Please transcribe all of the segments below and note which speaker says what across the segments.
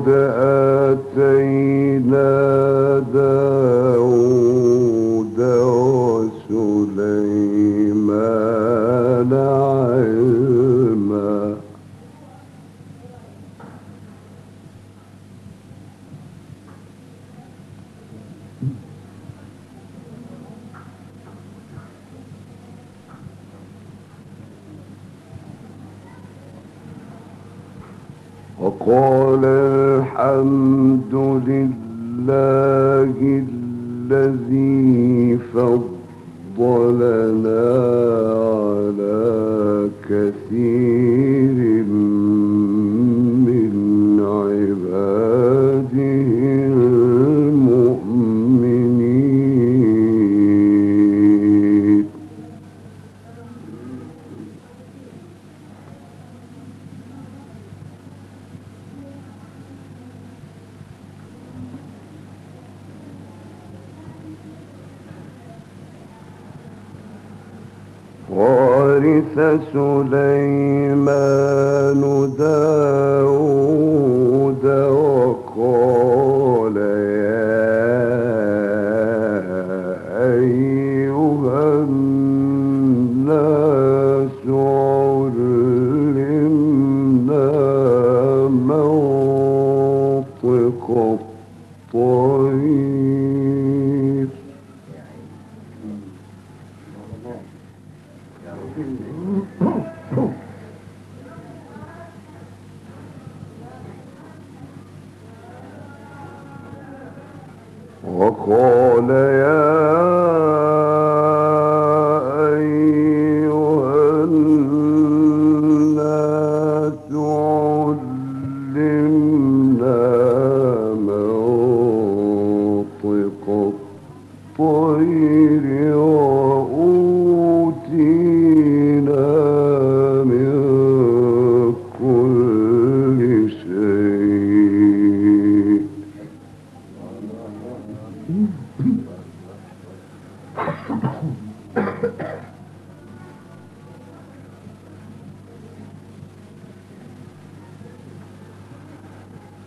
Speaker 1: de uh, الرجيم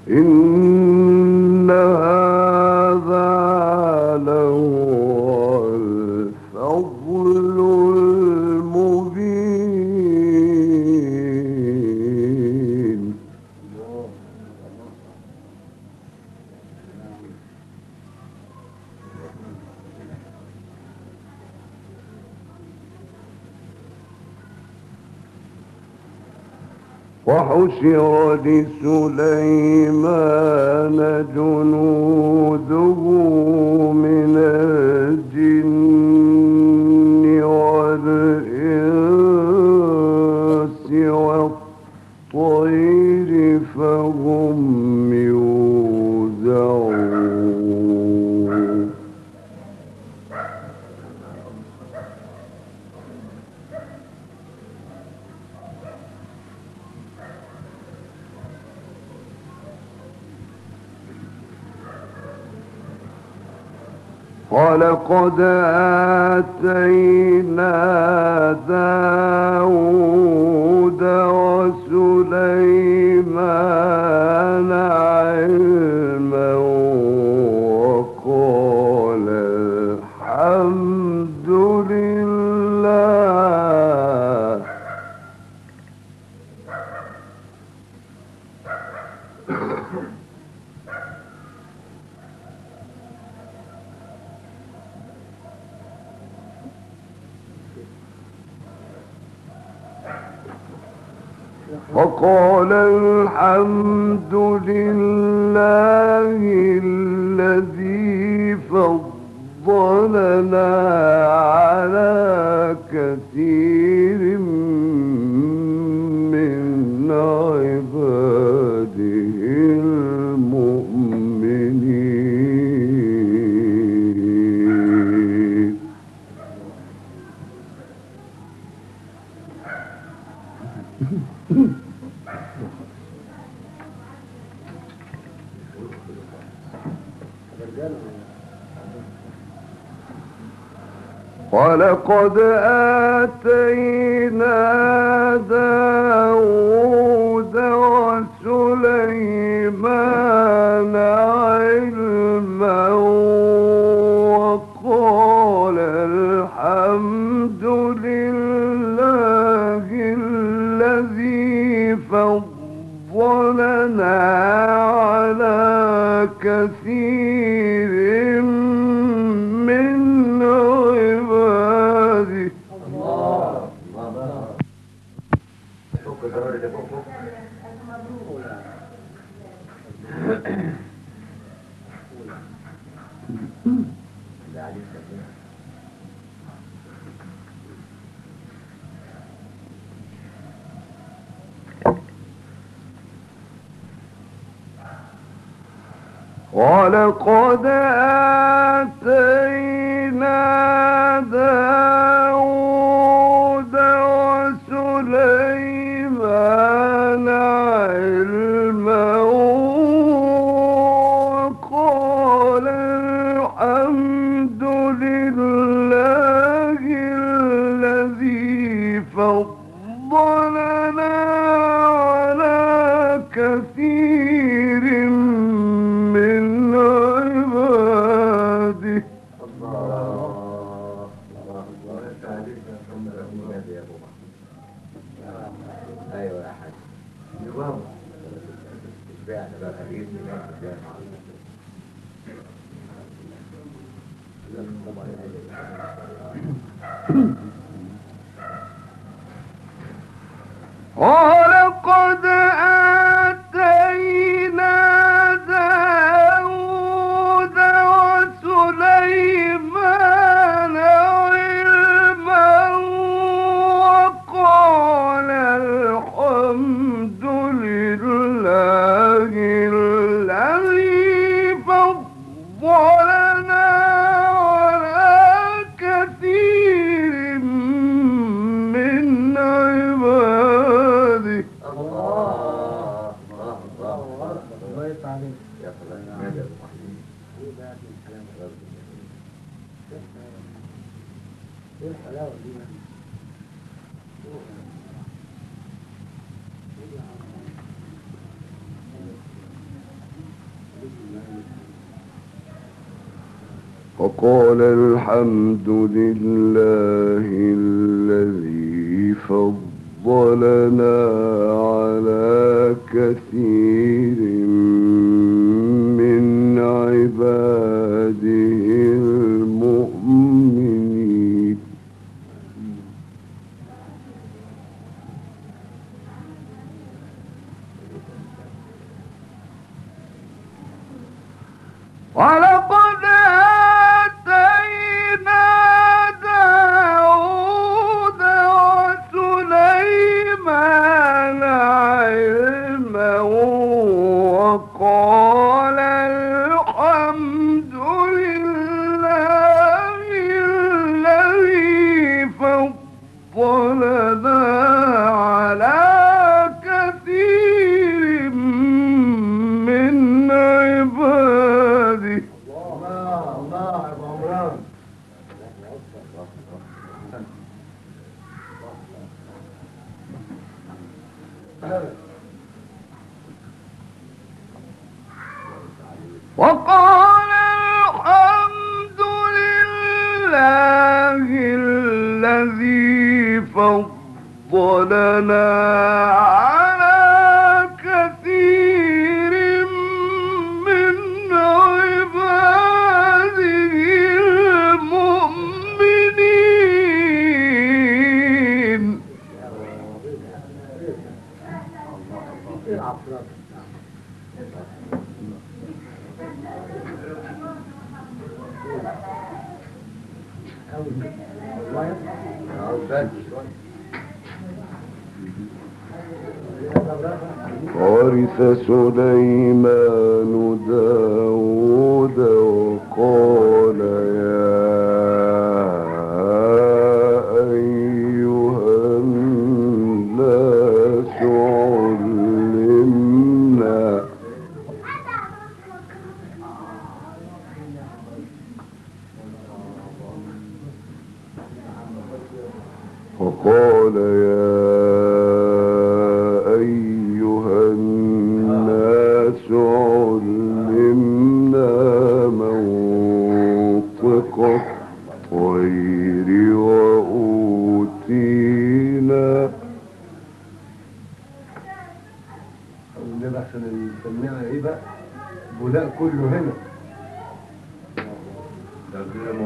Speaker 1: إن وحشر لسليمان جنود خدایا وقال الحمد لله الذي فضلنا على كثير ولقد آتينا داود وسليمان علما وقال الحمد لله الذي فضلنا على كثير وَلَقَدْ آتَيْنَا داود
Speaker 2: ايه الحلاوه دي
Speaker 1: وقال الحمد لله الذي فضلنا على كثير من عباده ولو Claro. او
Speaker 2: نبقى احسن نسميها ايه بقى بناء كله هنا.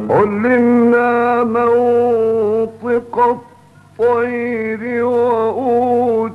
Speaker 3: قل
Speaker 1: لنا منطق الطير وأوت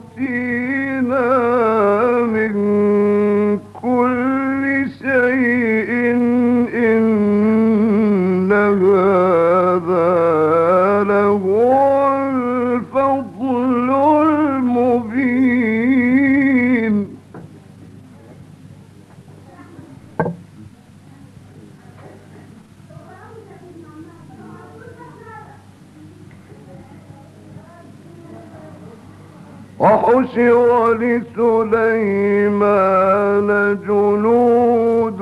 Speaker 1: ولسليمان جنود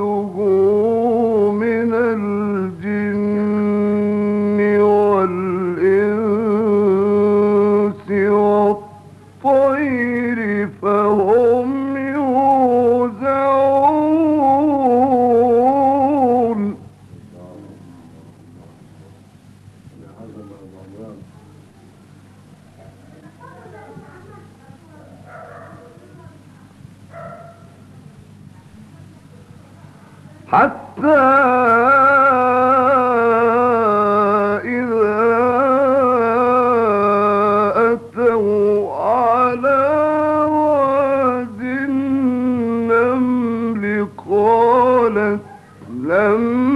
Speaker 1: لم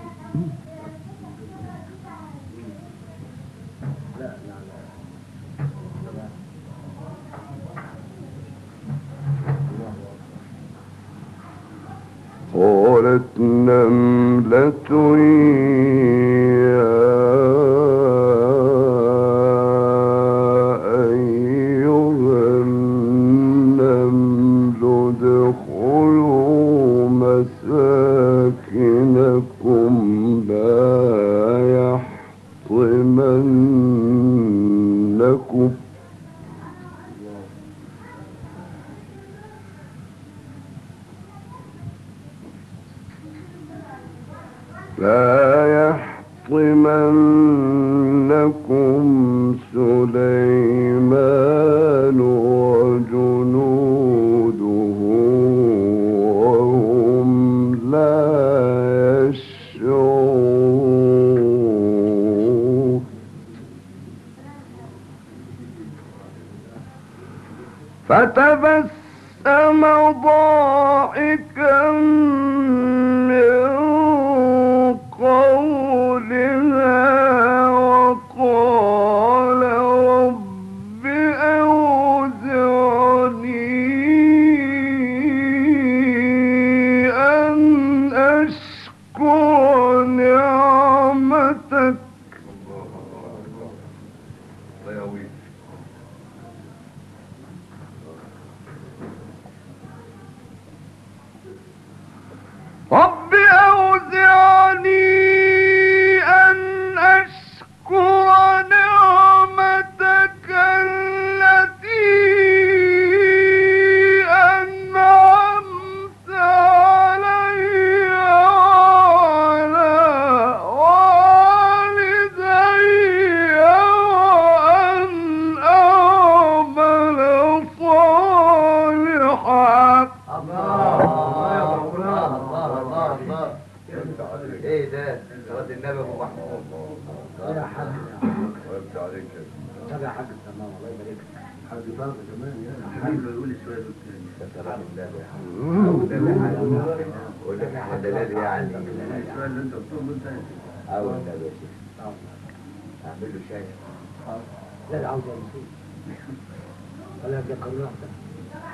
Speaker 1: فتبسم ضاحكا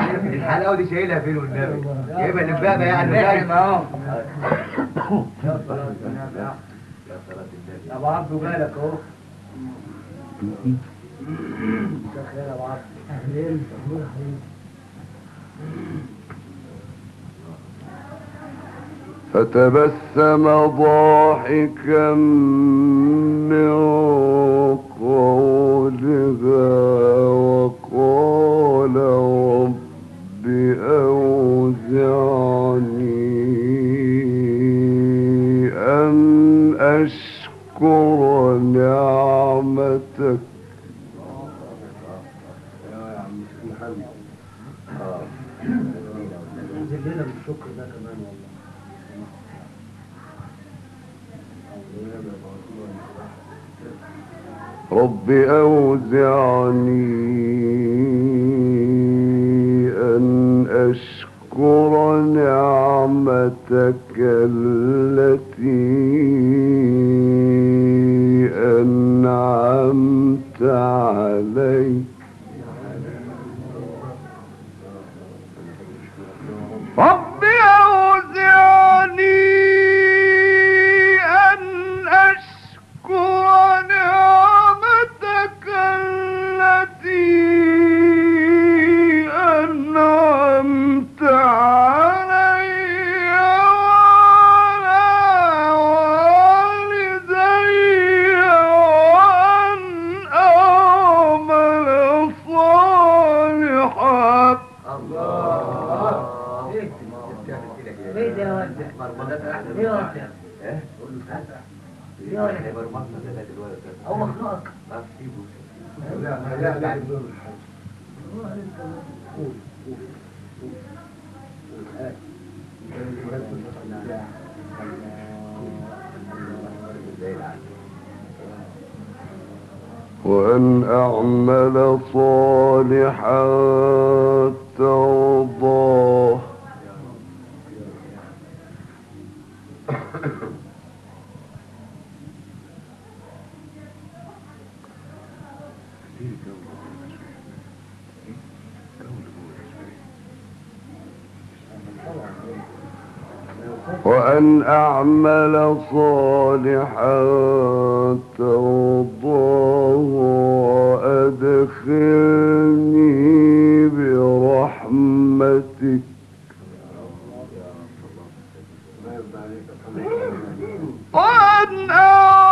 Speaker 3: الحلاوه دي شايلها فين والنبي جايبها لبابه يعني نايم يا
Speaker 4: ابو عبد اهو ابو عبد اهلين
Speaker 1: فتبسم ضاحكا من قولها وقال رب أوزعني وأن أعمل صالحا ترضاه وأن أعمل صالحا ترضاه وأدخلني برحمتك. وأن أعمل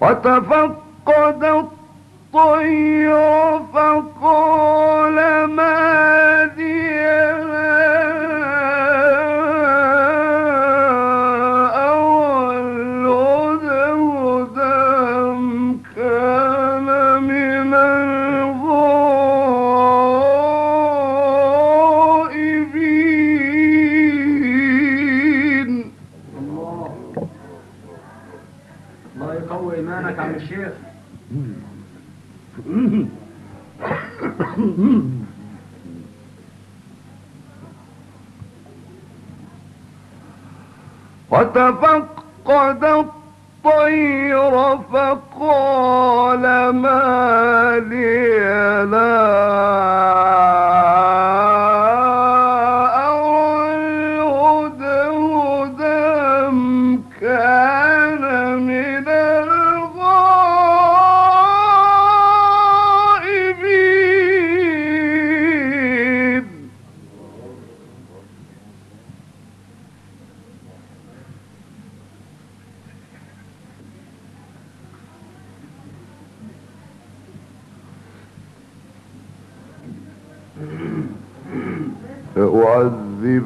Speaker 1: وتفقد الطير فقال
Speaker 4: ماذا
Speaker 1: وتفقد الطير فقال ما لي لا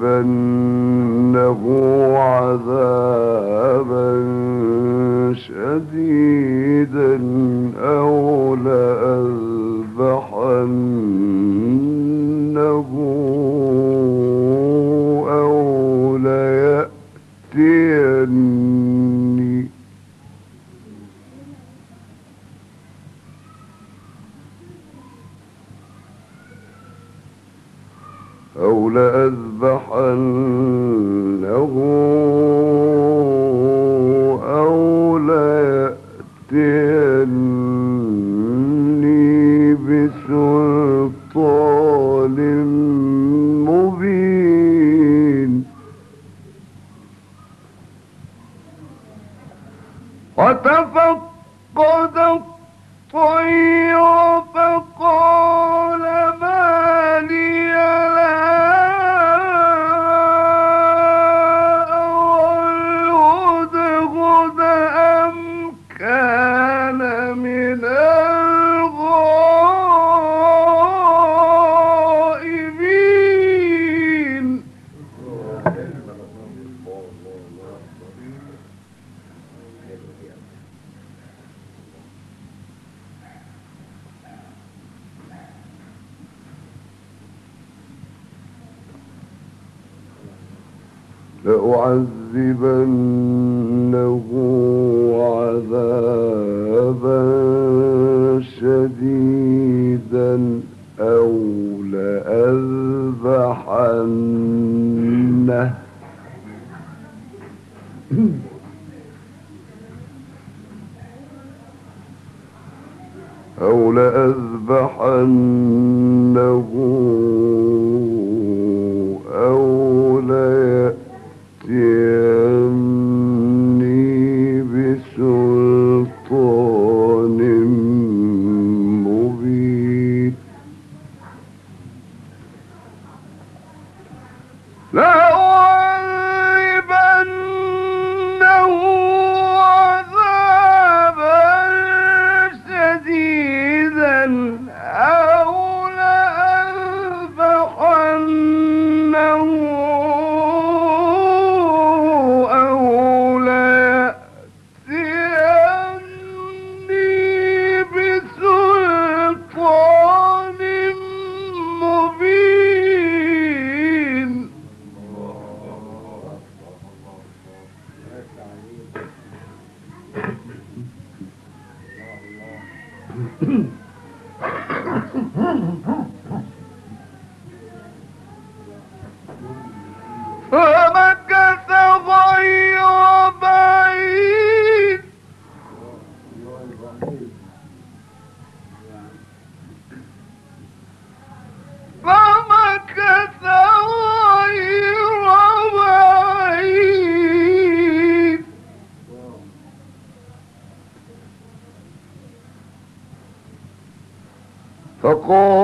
Speaker 1: لأعذبنه عذابا شديدا. لأعذبنه عذابا شديدا أو لأذبحنه. أو لأذبحنه. فمكث کو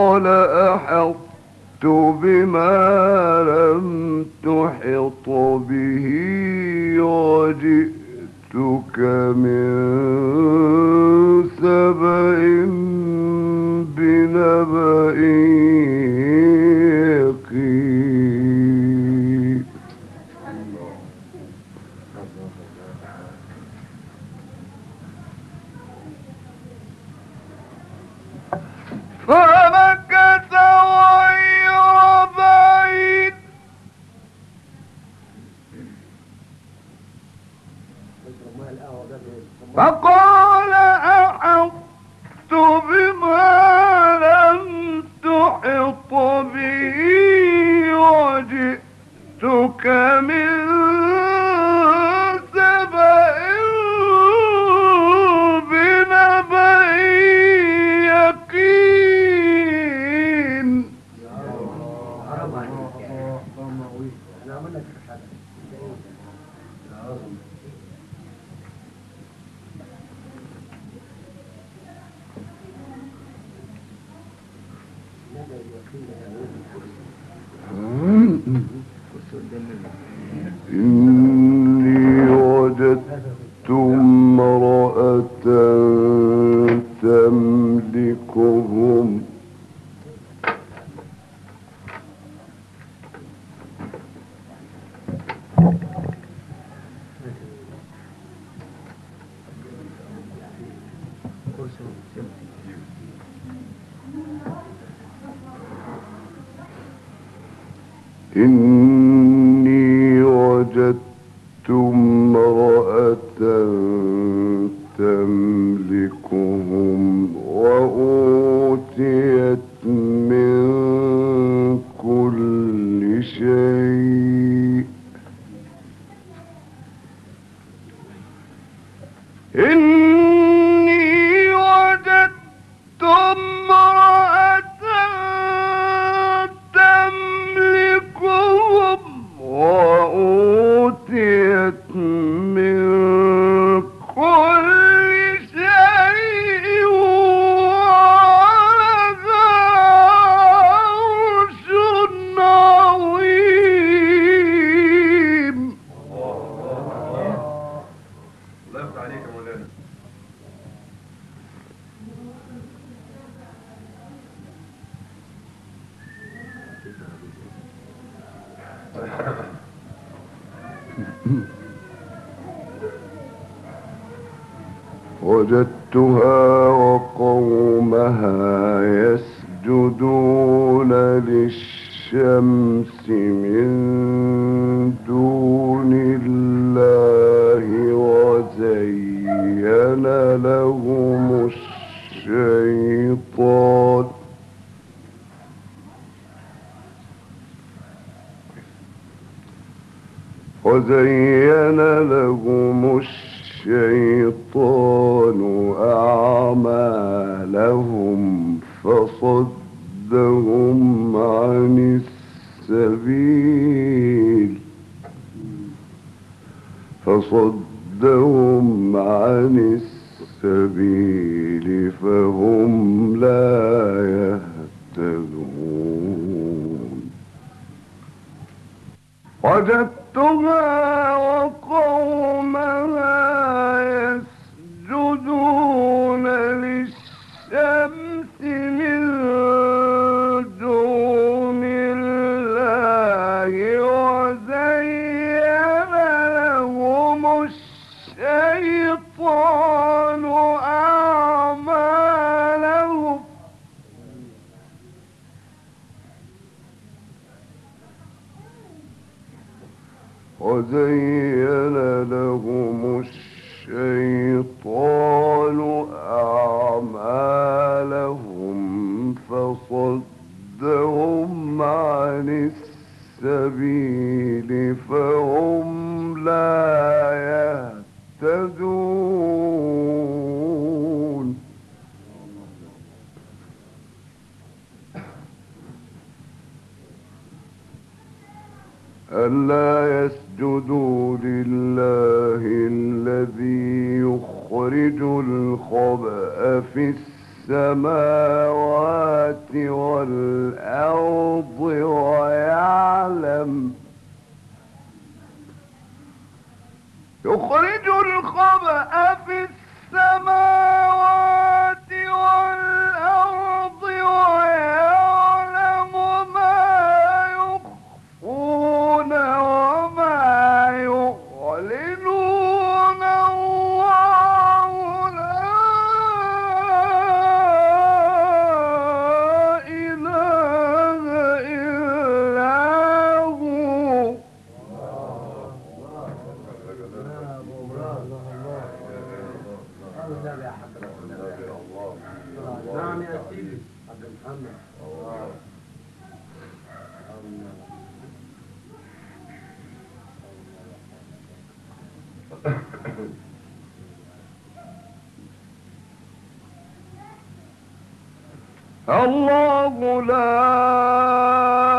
Speaker 2: الله
Speaker 1: لا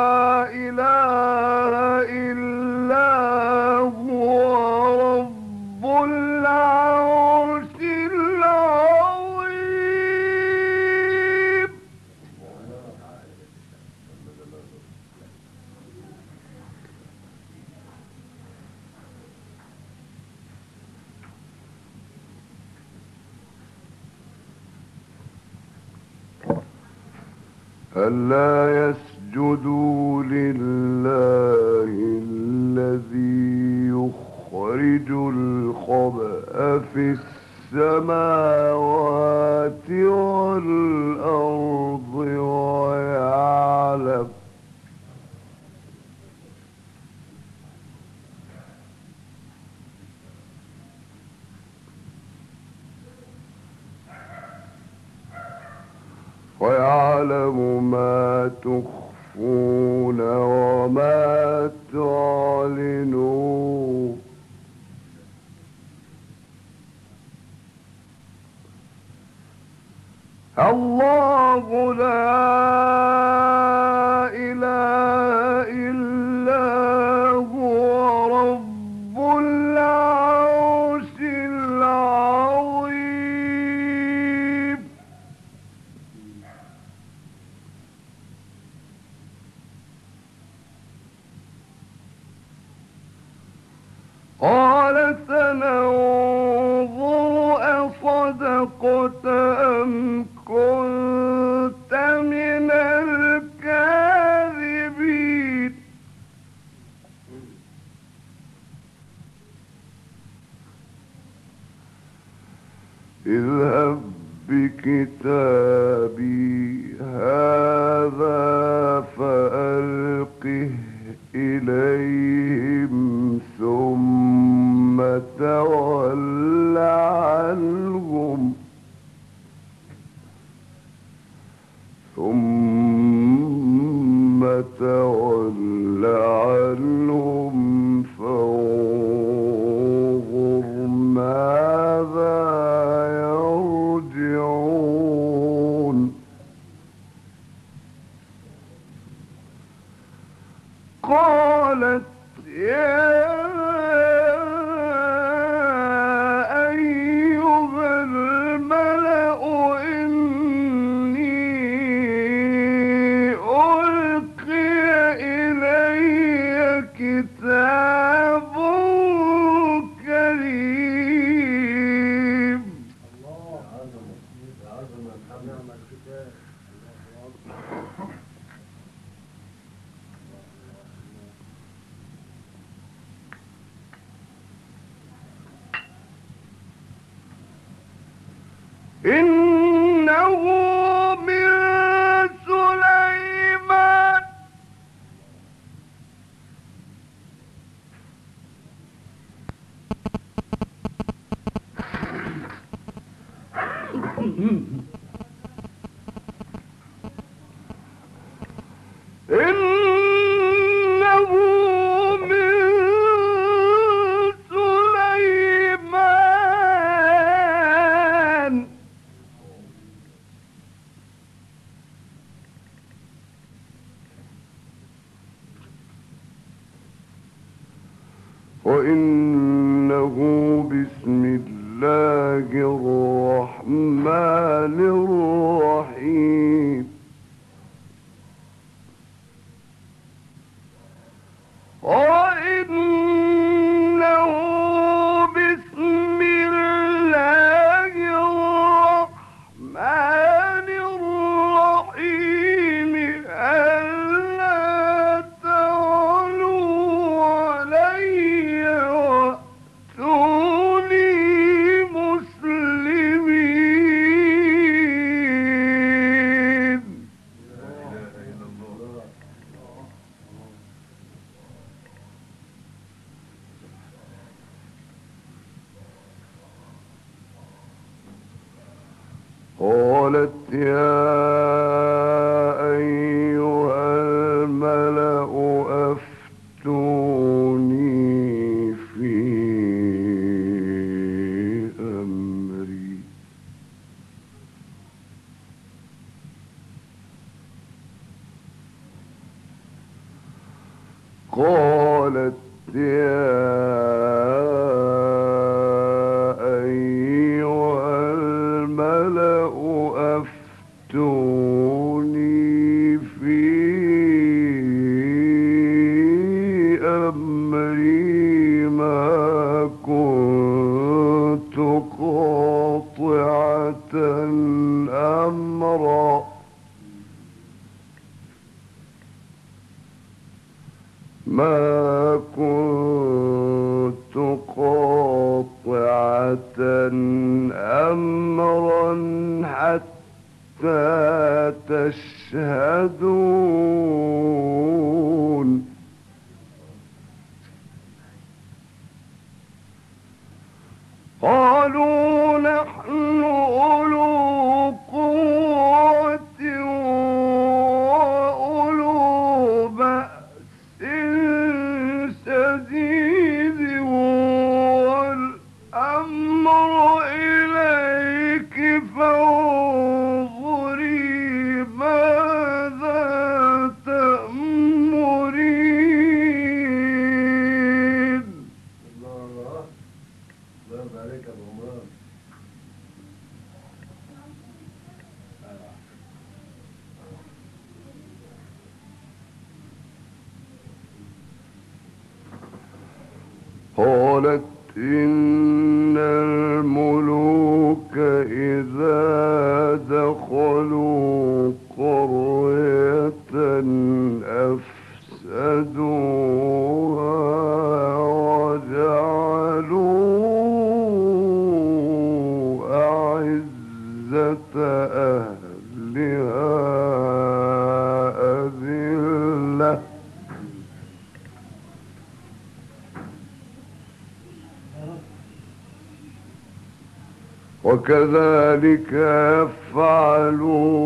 Speaker 1: إلي كذلك يفعلون.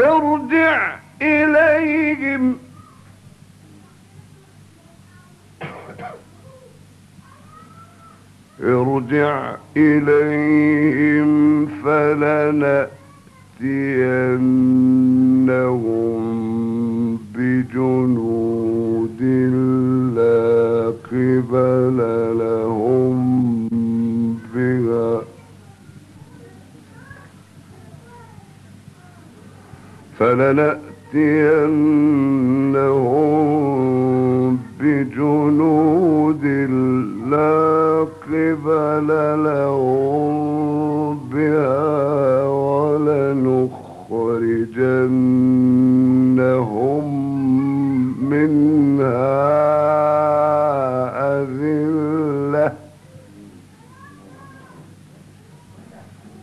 Speaker 1: ارجع إليهم. ارجع إليهم فلنأتينهم بجنود لا قبل لهم فلنأتينهم بجنود لا قبل لهم ولنخرجنهم منها أذلة.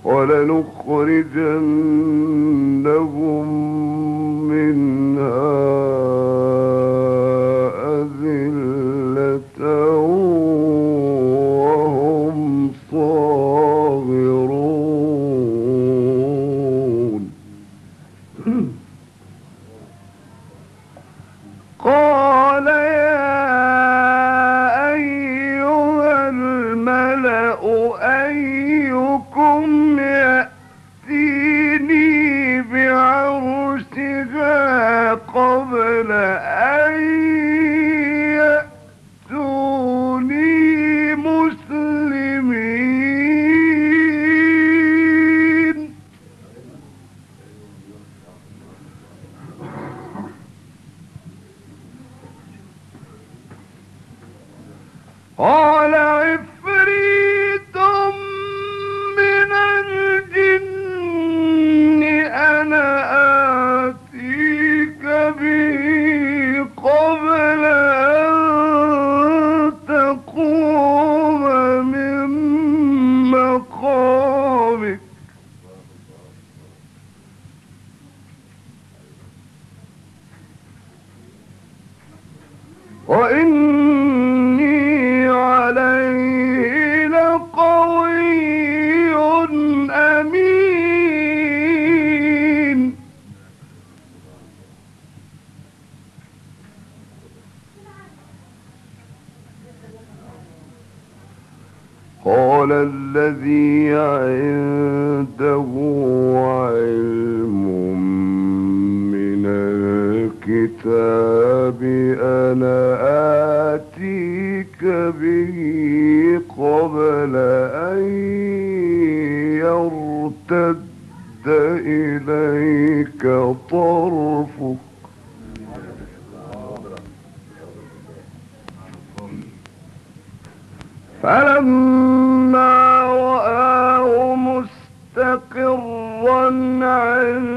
Speaker 1: ولنخرجنهم لأخرجنهم منها. قبل فلما رآه مستقرا عنده